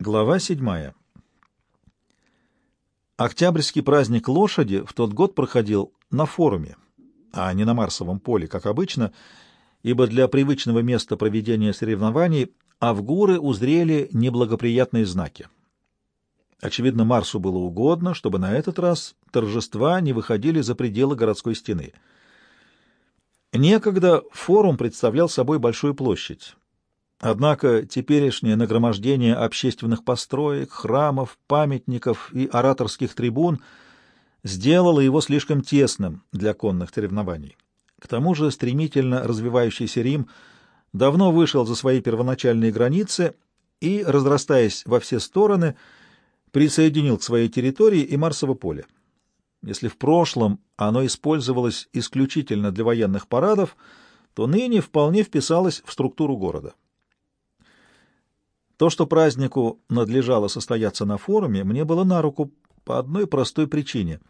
Глава седьмая. Октябрьский праздник лошади в тот год проходил на форуме, а не на Марсовом поле, как обычно, ибо для привычного места проведения соревнований авгуры узрели неблагоприятные знаки. Очевидно, Марсу было угодно, чтобы на этот раз торжества не выходили за пределы городской стены. Некогда форум представлял собой большую площадь, Однако теперешнее нагромождение общественных построек, храмов, памятников и ораторских трибун сделало его слишком тесным для конных соревнований. К тому же стремительно развивающийся Рим давно вышел за свои первоначальные границы и, разрастаясь во все стороны, присоединил к своей территории и Марсово поле. Если в прошлом оно использовалось исключительно для военных парадов, то ныне вполне вписалось в структуру города. То, что празднику надлежало состояться на форуме, мне было на руку по одной простой причине.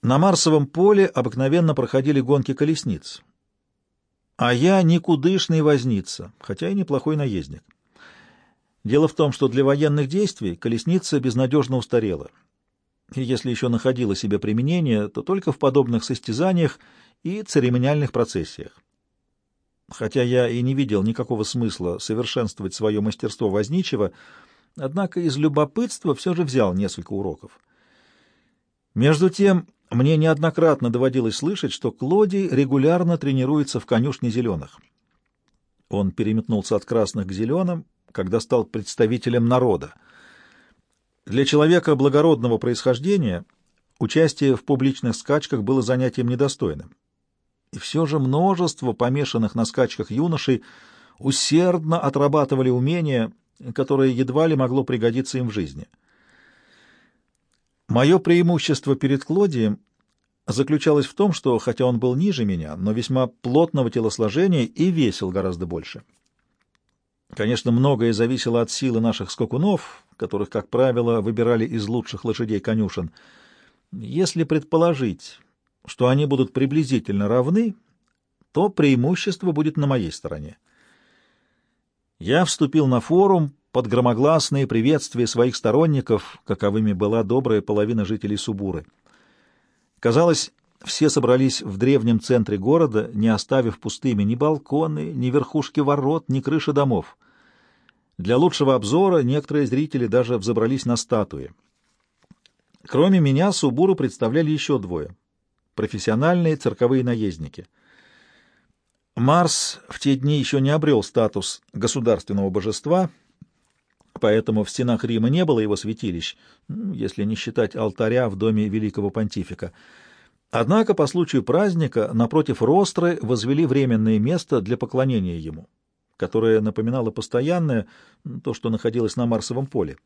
На Марсовом поле обыкновенно проходили гонки колесниц. А я никудышный возница, хотя и неплохой наездник. Дело в том, что для военных действий колесница безнадежно устарела. И если еще находила себе применение, то только в подобных состязаниях и церемониальных процессиях. Хотя я и не видел никакого смысла совершенствовать свое мастерство возничего, однако из любопытства все же взял несколько уроков. Между тем, мне неоднократно доводилось слышать, что Клодий регулярно тренируется в конюшне зеленых. Он переметнулся от красных к зеленым, когда стал представителем народа. Для человека благородного происхождения участие в публичных скачках было занятием недостойным. И все же множество помешанных на скачках юношей усердно отрабатывали умения, которое едва ли могло пригодиться им в жизни. Мое преимущество перед Клодием заключалось в том, что, хотя он был ниже меня, но весьма плотного телосложения и весил гораздо больше. Конечно, многое зависело от силы наших скакунов, которых, как правило, выбирали из лучших лошадей конюшен. Если предположить, что они будут приблизительно равны, то преимущество будет на моей стороне. Я вступил на форум под громогласные приветствия своих сторонников, каковыми была добрая половина жителей Субуры. Казалось, все собрались в древнем центре города, не оставив пустыми ни балконы, ни верхушки ворот, ни крыши домов. Для лучшего обзора некоторые зрители даже взобрались на статуи. Кроме меня Субуру представляли еще двое профессиональные цирковые наездники. Марс в те дни еще не обрел статус государственного божества, поэтому в стенах Рима не было его святилищ, если не считать алтаря в доме великого понтифика. Однако по случаю праздника напротив Ростры возвели временное место для поклонения ему, которое напоминало постоянное, то, что находилось на Марсовом поле.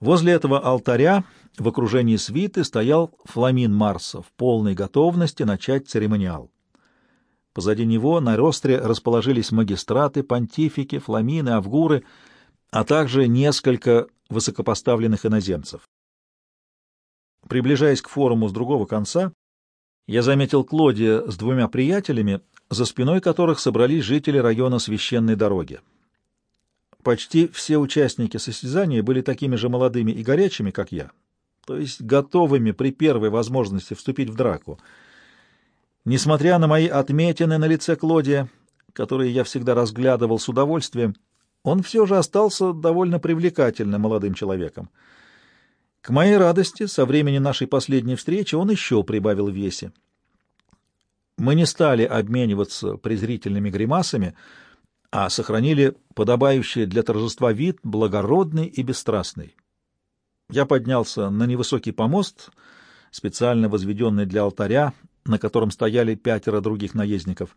Возле этого алтаря в окружении свиты стоял фламин Марса в полной готовности начать церемониал. Позади него на ростре расположились магистраты, понтифики, фламины, авгуры, а также несколько высокопоставленных иноземцев. Приближаясь к форуму с другого конца, я заметил Клодия с двумя приятелями, за спиной которых собрались жители района священной дороги. Почти все участники состязания были такими же молодыми и горячими, как я, то есть готовыми при первой возможности вступить в драку. Несмотря на мои отметины на лице Клодия, которые я всегда разглядывал с удовольствием, он все же остался довольно привлекательным молодым человеком. К моей радости, со времени нашей последней встречи он еще прибавил в весе. Мы не стали обмениваться презрительными гримасами, а сохранили подобающий для торжества вид, благородный и бесстрастный. Я поднялся на невысокий помост, специально возведенный для алтаря, на котором стояли пятеро других наездников.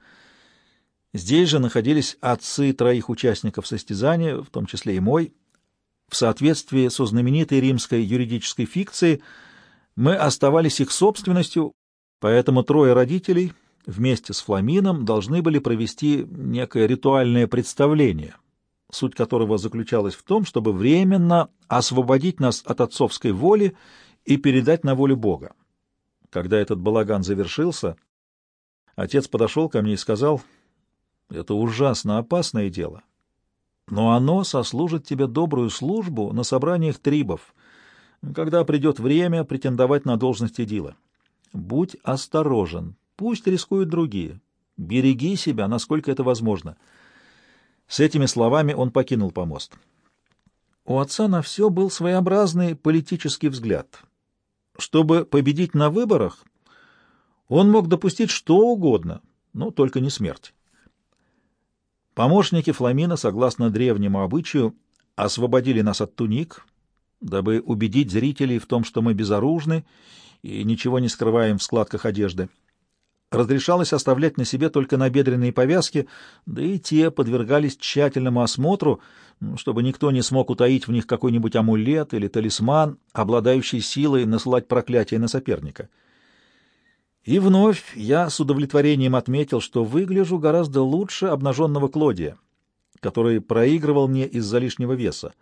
Здесь же находились отцы троих участников состязания, в том числе и мой. В соответствии со знаменитой римской юридической фикцией мы оставались их собственностью, поэтому трое родителей — вместе с Фламином должны были провести некое ритуальное представление, суть которого заключалась в том, чтобы временно освободить нас от отцовской воли и передать на волю Бога. Когда этот балаган завершился, отец подошел ко мне и сказал, «Это ужасно опасное дело. но оно сослужит тебе добрую службу на собраниях трибов, когда придет время претендовать на должность Эдила. Будь осторожен, пусть рискуют другие. Береги себя, насколько это возможно. С этими словами он покинул помост. У отца на все был своеобразный политический взгляд. Чтобы победить на выборах, он мог допустить что угодно, но только не смерть. Помощники Фламина, согласно древнему обычаю, освободили нас от туник, дабы убедить зрителей в том, что мы безоружны и ничего не скрываем в складках одежды. Разрешалось оставлять на себе только набедренные повязки, да и те подвергались тщательному осмотру, чтобы никто не смог утаить в них какой-нибудь амулет или талисман, обладающий силой насылать проклятие на соперника. И вновь я с удовлетворением отметил, что выгляжу гораздо лучше обнаженного Клодия, который проигрывал мне из-за лишнего веса.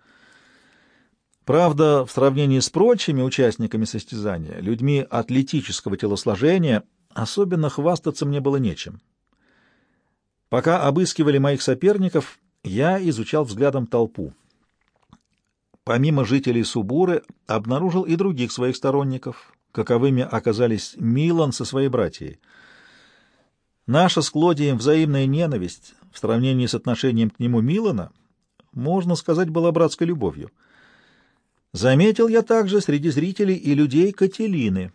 Правда, в сравнении с прочими участниками состязания, людьми атлетического телосложения, особенно хвастаться мне было нечем. Пока обыскивали моих соперников, я изучал взглядом толпу. Помимо жителей Субуры, обнаружил и других своих сторонников, каковыми оказались Милан со своей братьей. Наша с Клодием взаимная ненависть в сравнении с отношением к нему Милана, можно сказать, была братской любовью. Заметил я также среди зрителей и людей Кателины,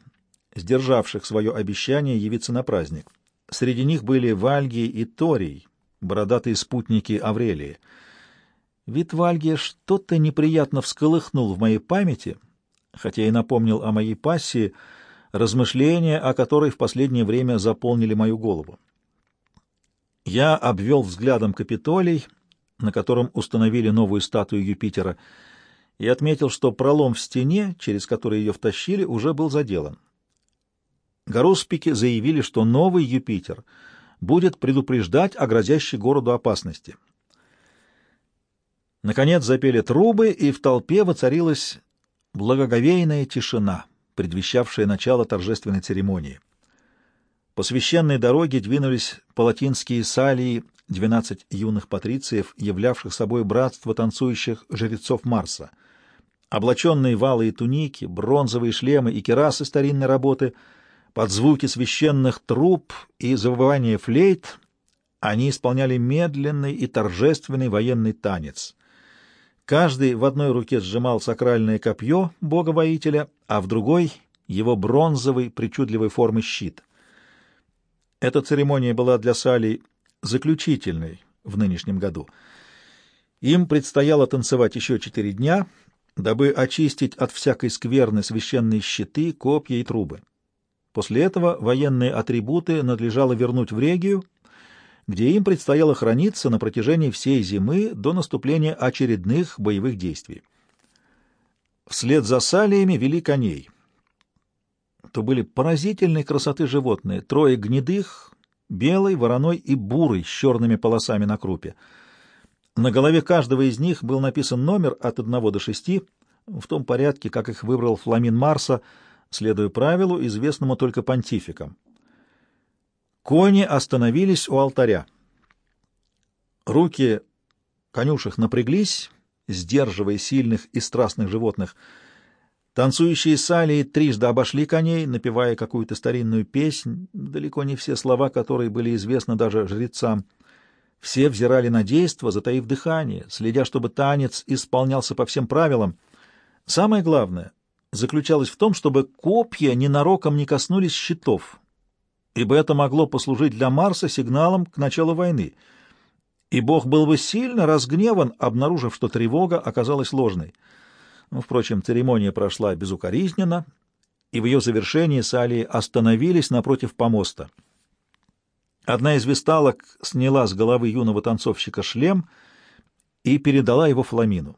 сдержавших свое обещание явиться на праздник. Среди них были Вальгий и Торий, бородатые спутники Аврелии. Вид Вальгия что-то неприятно всколыхнул в моей памяти, хотя и напомнил о моей пассии, размышления о которой в последнее время заполнили мою голову. Я обвел взглядом Капитолий, на котором установили новую статую Юпитера, и отметил, что пролом в стене, через который ее втащили, уже был заделан. Гаруспики заявили, что новый Юпитер будет предупреждать о грозящей городу опасности. Наконец запели трубы, и в толпе воцарилась благоговейная тишина, предвещавшая начало торжественной церемонии. По священной дороге двинулись палатинские салии, двенадцать юных патрициев, являвших собой братство танцующих жрецов Марса. Облаченные валы и туники, бронзовые шлемы и керасы старинной работы, под звуки священных труб и завывания флейт, они исполняли медленный и торжественный военный танец — Каждый в одной руке сжимал сакральное копье бога-воителя, а в другой — его бронзовый, причудливой формы щит. Эта церемония была для Салий заключительной в нынешнем году. Им предстояло танцевать еще четыре дня, дабы очистить от всякой скверны священные щиты, копья и трубы. После этого военные атрибуты надлежало вернуть в Регию — где им предстояло храниться на протяжении всей зимы до наступления очередных боевых действий. Вслед за салиями вели коней. То были поразительной красоты животные, трое гнедых, белый, вороной и бурый с черными полосами на крупе. На голове каждого из них был написан номер от одного до шести, в том порядке, как их выбрал Фламин Марса, следуя правилу, известному только понтификам. Кони остановились у алтаря. Руки конюшек напряглись, сдерживая сильных и страстных животных. Танцующие салии трижды обошли коней, напевая какую-то старинную песнь, далеко не все слова которой были известны даже жрецам. Все взирали на действо, затаив дыхание, следя, чтобы танец исполнялся по всем правилам. Самое главное заключалось в том, чтобы копья ненароком не коснулись щитов, ибо это могло послужить для Марса сигналом к началу войны, и Бог был бы сильно разгневан, обнаружив, что тревога оказалась ложной. Ну, впрочем, церемония прошла безукоризненно, и в ее завершении Салии остановились напротив помоста. Одна из весталок сняла с головы юного танцовщика шлем и передала его Фламину.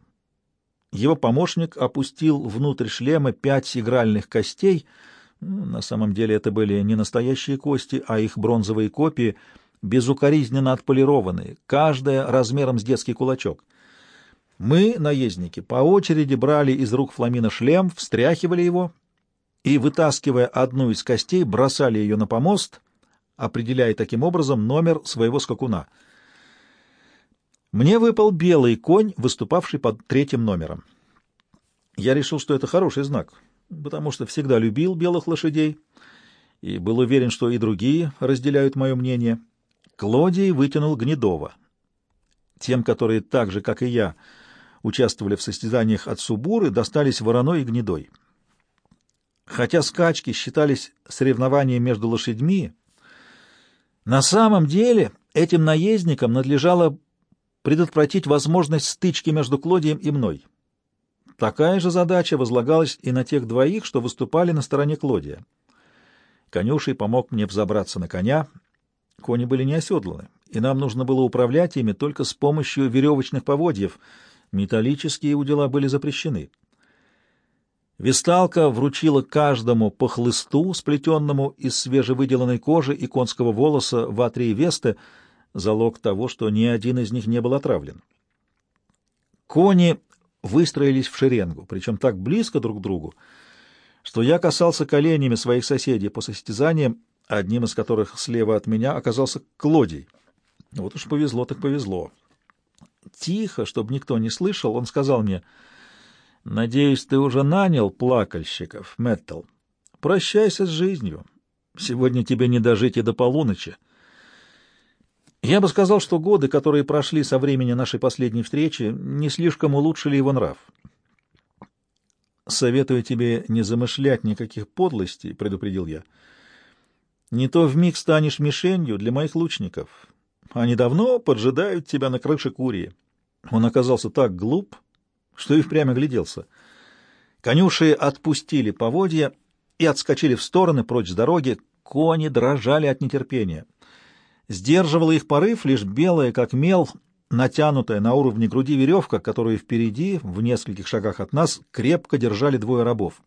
Его помощник опустил внутрь шлема пять игральных костей — на самом деле это были не настоящие кости, а их бронзовые копии, безукоризненно отполированные, каждая размером с детский кулачок. Мы, наездники, по очереди брали из рук Фламина шлем, встряхивали его и, вытаскивая одну из костей, бросали ее на помост, определяя таким образом номер своего скакуна. Мне выпал белый конь, выступавший под третьим номером. Я решил, что это хороший знак, потому что всегда любил белых лошадей и был уверен, что и другие разделяют мое мнение. Клодий вытянул Гнедова. Тем, которые так же, как и я, участвовали в состязаниях от Субуры, достались Вороной и Гнедой. Хотя скачки считались соревнованием между лошадьми, на самом деле этим наездникам надлежало предотвратить возможность стычки между Клодием и мной. Такая же задача возлагалась и на тех двоих, что выступали на стороне Клодия. Конюший помог мне взобраться на коня. Кони были не оседланы, и нам нужно было управлять ими только с помощью веревочных поводьев. Металлические удила были запрещены. Весталка вручила каждому по хлысту, сплетенному из свежевыделанной кожи и конского волоса в атрии Весты, залог того, что ни один из них не был отравлен. Кони выстроились в шеренгу, причем так близко друг к другу, что я касался коленями своих соседей по состязаниям, одним из которых слева от меня оказался Клодий. Вот уж повезло так повезло. Тихо, чтобы никто не слышал, он сказал мне — Надеюсь, ты уже нанял плакальщиков, Мэттл. Прощайся с жизнью. Сегодня тебе не дожить и до полуночи. Я бы сказал, что годы, которые прошли со времени нашей последней встречи, не слишком улучшили его нрав. Советую тебе не замышлять никаких подлостей, предупредил я. Не то вмиг станешь мишенью для моих лучников. Они давно поджидают тебя на крыше Курии. Он оказался так глуп, что и впрямь огляделся. Конюши отпустили поводья и отскочили в стороны прочь с дороги, кони дрожали от нетерпения. Сдерживала их порыв лишь белая, как мел, натянутая на уровне груди веревка, которую впереди, в нескольких шагах от нас, крепко держали двое рабов.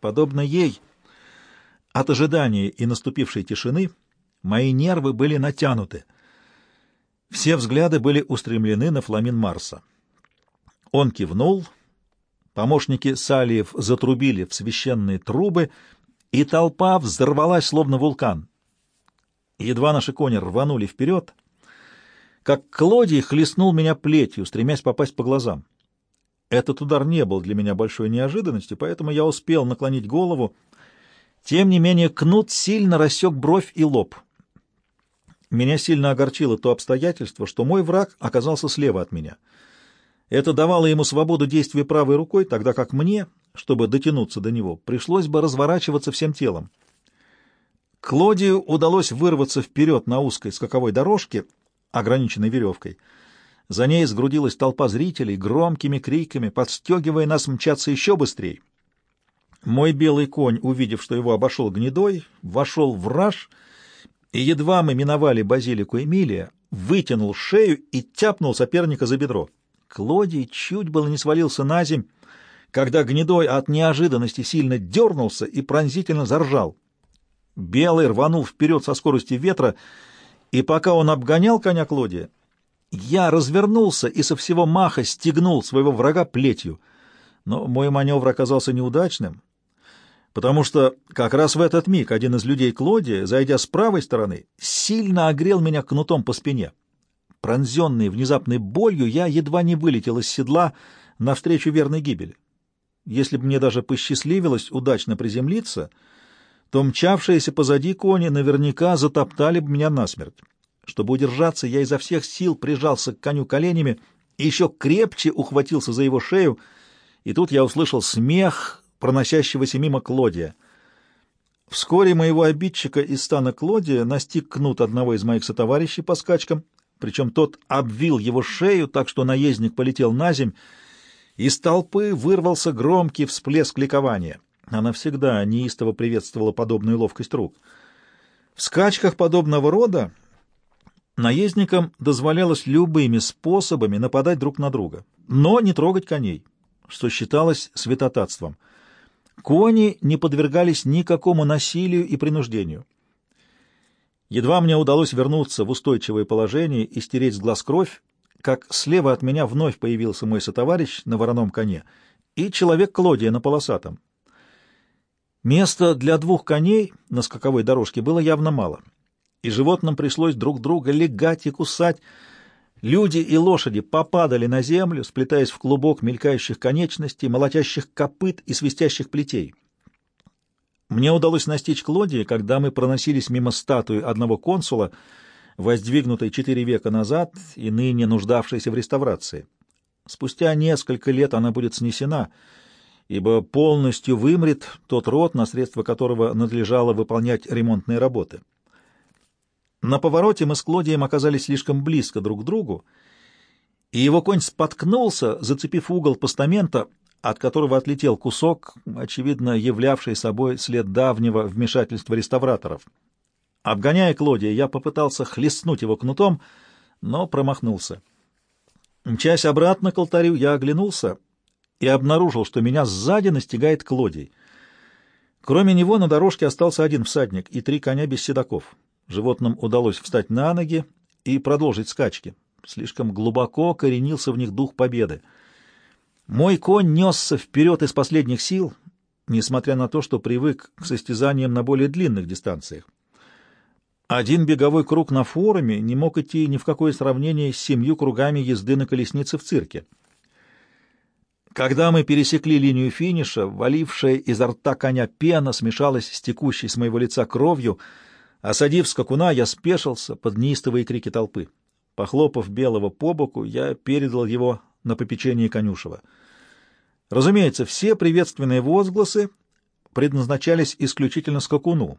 Подобно ей, от ожидания и наступившей тишины, мои нервы были натянуты. Все взгляды были устремлены на фламин Марса. Он кивнул, помощники Салиев затрубили в священные трубы, и толпа взорвалась, словно вулкан. Едва наши кони рванули вперед, как Клодий хлестнул меня плетью, стремясь попасть по глазам. Этот удар не был для меня большой неожиданностью, поэтому я успел наклонить голову. Тем не менее, кнут сильно рассек бровь и лоб. Меня сильно огорчило то обстоятельство, что мой враг оказался слева от меня — это давало ему свободу действия правой рукой, тогда как мне, чтобы дотянуться до него, пришлось бы разворачиваться всем телом. Клодию удалось вырваться вперед на узкой скаковой дорожке, ограниченной веревкой. За ней сгрудилась толпа зрителей, громкими криками, подстегивая нас мчаться еще быстрее. Мой белый конь, увидев, что его обошел гнедой, вошел в раж, и едва мы миновали базилику Эмилия, вытянул шею и тяпнул соперника за бедро. Клодий чуть было не свалился на земь, когда гнедой от неожиданности сильно дернулся и пронзительно заржал. Белый рванул вперед со скоростью ветра, и пока он обгонял коня Клодия, я развернулся и со всего маха стегнул своего врага плетью. Но мой маневр оказался неудачным, потому что как раз в этот миг один из людей Клодия, зайдя с правой стороны, сильно огрел меня кнутом по спине. Пронзенный внезапной болью, я едва не вылетел из седла навстречу верной гибели. Если бы мне даже посчастливилось удачно приземлиться, то мчавшиеся позади кони наверняка затоптали бы меня насмерть. Чтобы удержаться, я изо всех сил прижался к коню коленями и еще крепче ухватился за его шею, и тут я услышал смех проносящегося мимо Клодия. Вскоре моего обидчика из стана Клодия настиг кнут одного из моих сотоварищей по скачкам причем тот обвил его шею так, что наездник полетел на земь. Из толпы вырвался громкий всплеск ликования. Она всегда неистово приветствовала подобную ловкость рук. В скачках подобного рода наездникам дозволялось любыми способами нападать друг на друга, но не трогать коней, что считалось святотатством. Кони не подвергались никакому насилию и принуждению. Едва мне удалось вернуться в устойчивое положение и стереть с глаз кровь, как слева от меня вновь появился мой сотоварищ на вороном коне и человек Клодия на полосатом. Места для двух коней на скаковой дорожке было явно мало, и животным пришлось друг друга легать и кусать. Люди и лошади попадали на землю, сплетаясь в клубок мелькающих конечностей, молотящих копыт и свистящих плетей. Мне удалось настичь Клодии, когда мы проносились мимо статуи одного консула, воздвигнутой четыре века назад и ныне нуждавшейся в реставрации. Спустя несколько лет она будет снесена, ибо полностью вымрет тот род, на средства которого надлежало выполнять ремонтные работы. На повороте мы с Клодием оказались слишком близко друг к другу, и его конь споткнулся, зацепив угол постамента, от которого отлетел кусок, очевидно, являвший собой след давнего вмешательства реставраторов. Обгоняя Клодия, я попытался хлестнуть его кнутом, но промахнулся. Мчась обратно к алтарю, я оглянулся и обнаружил, что меня сзади настигает Клодий. Кроме него на дорожке остался один всадник и три коня без седаков. Животным удалось встать на ноги и продолжить скачки. Слишком глубоко коренился в них дух победы. Мой конь несся вперед из последних сил, несмотря на то, что привык к состязаниям на более длинных дистанциях. Один беговой круг на форуме не мог идти ни в какое сравнение с семью кругами езды на колеснице в цирке. Когда мы пересекли линию финиша, валившая изо рта коня пена смешалась с текущей с моего лица кровью — Осадив скакуна, я спешился под неистовые крики толпы. Похлопав белого по боку, я передал его на попечение конюшева. Разумеется, все приветственные возгласы предназначались исключительно скакуну,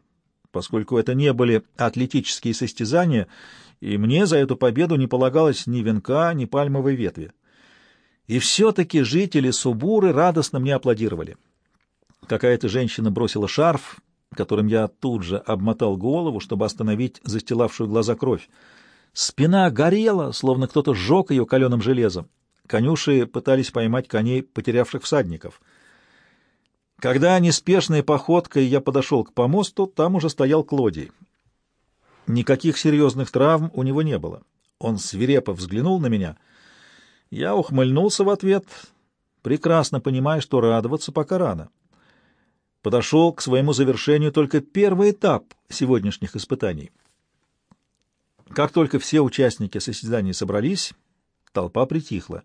поскольку это не были атлетические состязания, и мне за эту победу не полагалось ни венка, ни пальмовой ветви. И все-таки жители Субуры радостно мне аплодировали. Какая-то женщина бросила шарф, которым я тут же обмотал голову, чтобы остановить застилавшую глаза кровь. Спина горела, словно кто-то сжег ее каленым железом. Конюши пытались поймать коней, потерявших всадников. Когда неспешной походкой я подошел к помосту, там уже стоял Клодий. Никаких серьезных травм у него не было. Он свирепо взглянул на меня. Я ухмыльнулся в ответ, прекрасно понимая, что радоваться пока рано подошел к своему завершению только первый этап сегодняшних испытаний. Как только все участники состязаний собрались, толпа притихла.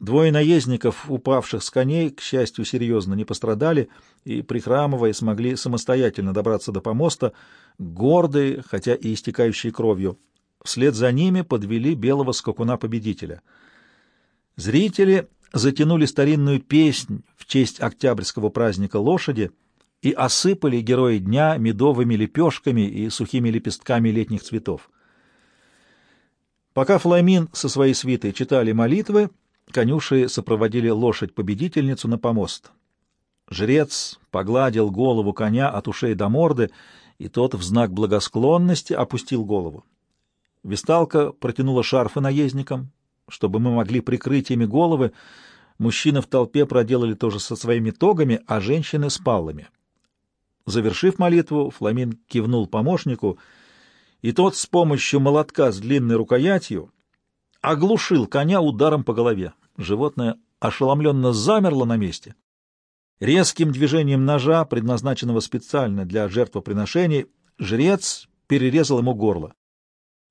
Двое наездников, упавших с коней, к счастью, серьезно не пострадали и, прихрамывая, смогли самостоятельно добраться до помоста, гордые, хотя и истекающие кровью. Вслед за ними подвели белого скакуна-победителя. Зрители затянули старинную песнь в честь октябрьского праздника лошади и осыпали героя дня медовыми лепешками и сухими лепестками летних цветов. Пока Фламин со своей свитой читали молитвы, конюши сопроводили лошадь-победительницу на помост. Жрец погладил голову коня от ушей до морды, и тот в знак благосклонности опустил голову. Висталка протянула шарфы наездникам, чтобы мы могли прикрыть ими головы, мужчины в толпе проделали то же со своими тогами, а женщины — с паллами. Завершив молитву, Фламин кивнул помощнику, и тот с помощью молотка с длинной рукоятью оглушил коня ударом по голове. Животное ошеломленно замерло на месте. Резким движением ножа, предназначенного специально для жертвоприношений, жрец перерезал ему горло.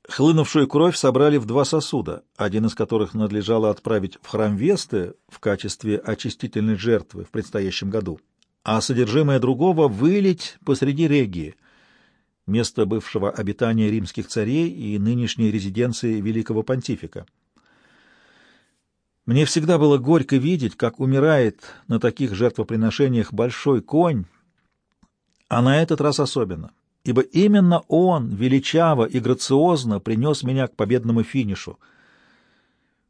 Хлынувшую кровь собрали в два сосуда, один из которых надлежало отправить в храм Весты в качестве очистительной жертвы в предстоящем году, а содержимое другого вылить посреди Регии, место бывшего обитания римских царей и нынешней резиденции великого понтифика. Мне всегда было горько видеть, как умирает на таких жертвоприношениях большой конь, а на этот раз особенно ибо именно он величаво и грациозно принес меня к победному финишу.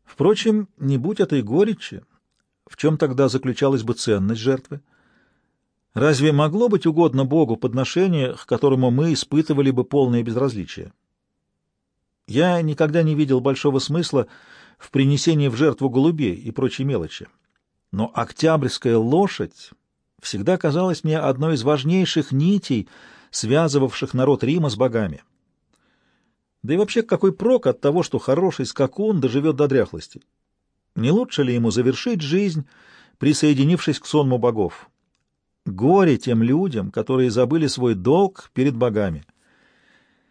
Впрочем, не будь этой горечи, в чем тогда заключалась бы ценность жертвы? Разве могло быть угодно Богу подношение, к которому мы испытывали бы полное безразличие? Я никогда не видел большого смысла в принесении в жертву голубей и прочей мелочи. Но октябрьская лошадь всегда казалась мне одной из важнейших нитей — связывавших народ Рима с богами. Да и вообще какой прок от того, что хороший скакун доживет до дряхлости? Не лучше ли ему завершить жизнь, присоединившись к сонму богов? Горе тем людям, которые забыли свой долг перед богами —